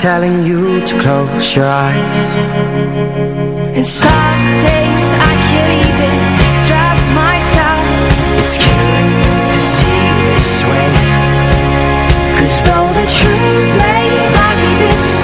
telling you to close your eyes. And some days I can't even trust myself. It's killing me to see you this way. Cause though the truth may not be this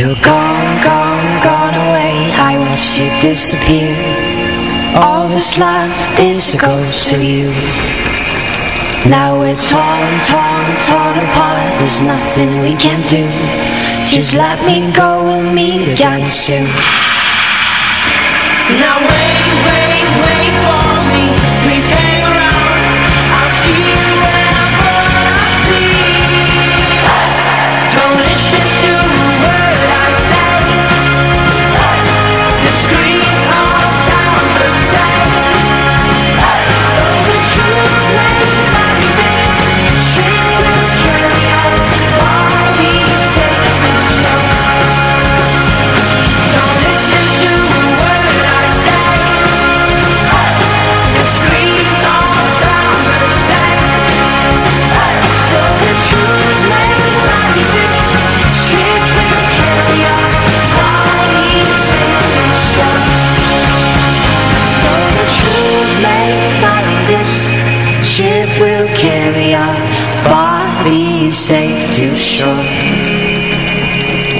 You're gone, gone, gone away. I wish you'd disappear. All that's left is a ghost of you. Now we're torn, torn, torn apart. There's nothing we can do. Just let me go, we'll meet again soon Now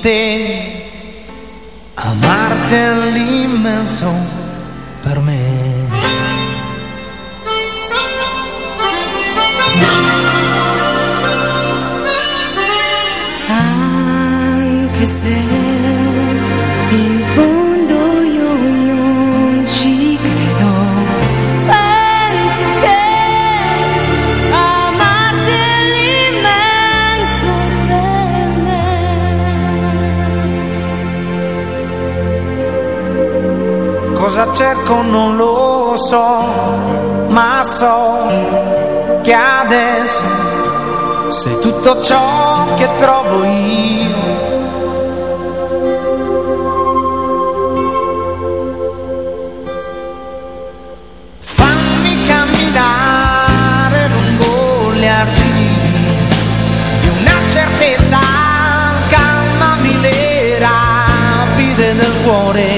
te, amarte all'immenso tutto ciò che trovo io. Fammi camminare lungo le argini di una certezza, calmami le rapide del cuore.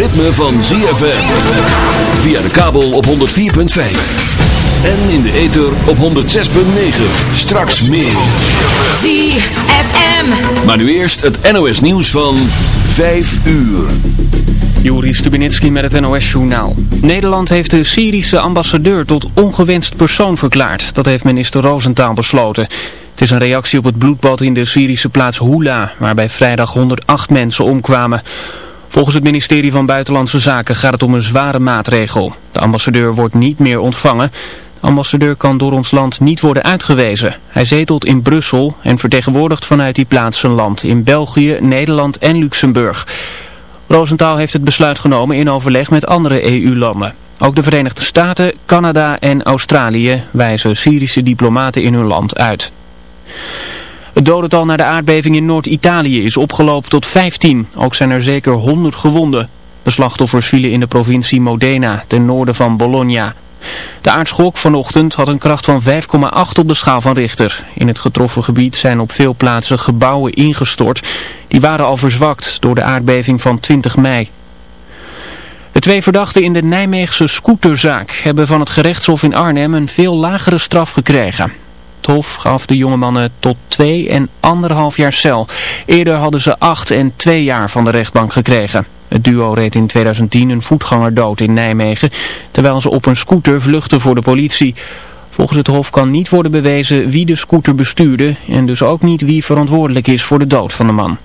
ritme van ZFM. Via de kabel op 104.5. En in de ether op 106.9. Straks meer. ZFM. Maar nu eerst het NOS nieuws van 5 uur. Juri Stubenitski met het NOS-journaal. Nederland heeft de Syrische ambassadeur tot ongewenst persoon verklaard. Dat heeft minister Roosentaal besloten. Het is een reactie op het bloedbad in de Syrische plaats Hula, waarbij vrijdag 108 mensen omkwamen. Volgens het ministerie van Buitenlandse Zaken gaat het om een zware maatregel. De ambassadeur wordt niet meer ontvangen. De ambassadeur kan door ons land niet worden uitgewezen. Hij zetelt in Brussel en vertegenwoordigt vanuit die plaats zijn land in België, Nederland en Luxemburg. Roosentaal heeft het besluit genomen in overleg met andere EU-landen. Ook de Verenigde Staten, Canada en Australië wijzen Syrische diplomaten in hun land uit. Het dodental na de aardbeving in Noord-Italië is opgelopen tot 15. Ook zijn er zeker 100 gewonden. De slachtoffers vielen in de provincie Modena, ten noorden van Bologna. De aardschok vanochtend had een kracht van 5,8 op de schaal van Richter. In het getroffen gebied zijn op veel plaatsen gebouwen ingestort. Die waren al verzwakt door de aardbeving van 20 mei. De twee verdachten in de Nijmeegse scooterzaak hebben van het gerechtshof in Arnhem een veel lagere straf gekregen. Hof gaf de jonge mannen tot twee en anderhalf jaar cel. Eerder hadden ze acht en twee jaar van de rechtbank gekregen. Het duo reed in 2010 een voetganger dood in Nijmegen, terwijl ze op een scooter vluchtten voor de politie. Volgens het hof kan niet worden bewezen wie de scooter bestuurde en dus ook niet wie verantwoordelijk is voor de dood van de man.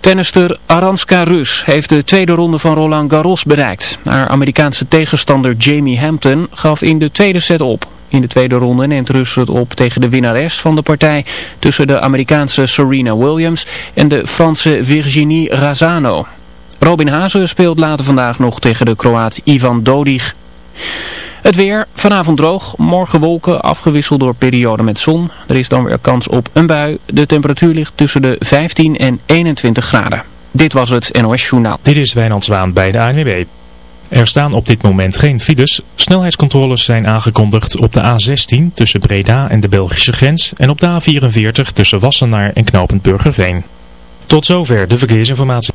Tennister Aranska Rus heeft de tweede ronde van Roland Garros bereikt. Haar Amerikaanse tegenstander Jamie Hampton gaf in de tweede set op. In de tweede ronde neemt Rus het op tegen de winnares van de partij tussen de Amerikaanse Serena Williams en de Franse Virginie Razano. Robin Haase speelt later vandaag nog tegen de Kroaat Ivan Dodig. Het weer, vanavond droog, morgen wolken, afgewisseld door perioden met zon. Er is dan weer kans op een bui. De temperatuur ligt tussen de 15 en 21 graden. Dit was het NOS Journaal. Dit is Wijnand Zwaan bij de ANWB. Er staan op dit moment geen files. Snelheidscontroles zijn aangekondigd op de A16 tussen Breda en de Belgische grens en op de A44 tussen Wassenaar en Knopend Burgerveen. Tot zover de verkeersinformatie.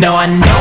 No, I know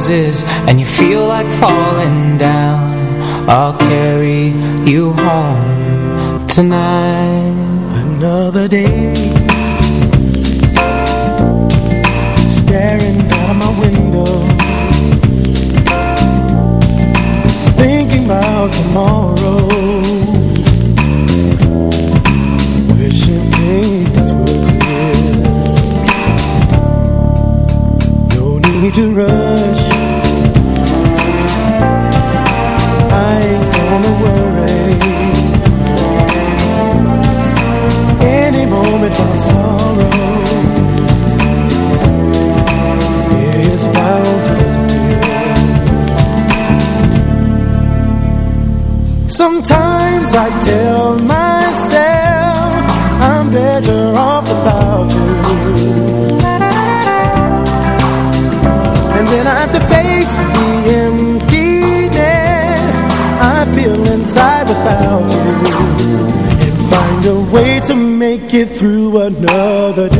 roses and you feel like falling down. I'll carry you home tonight. Another day. Staring out of my window. Thinking about tomorrow Sometimes I tell myself through another day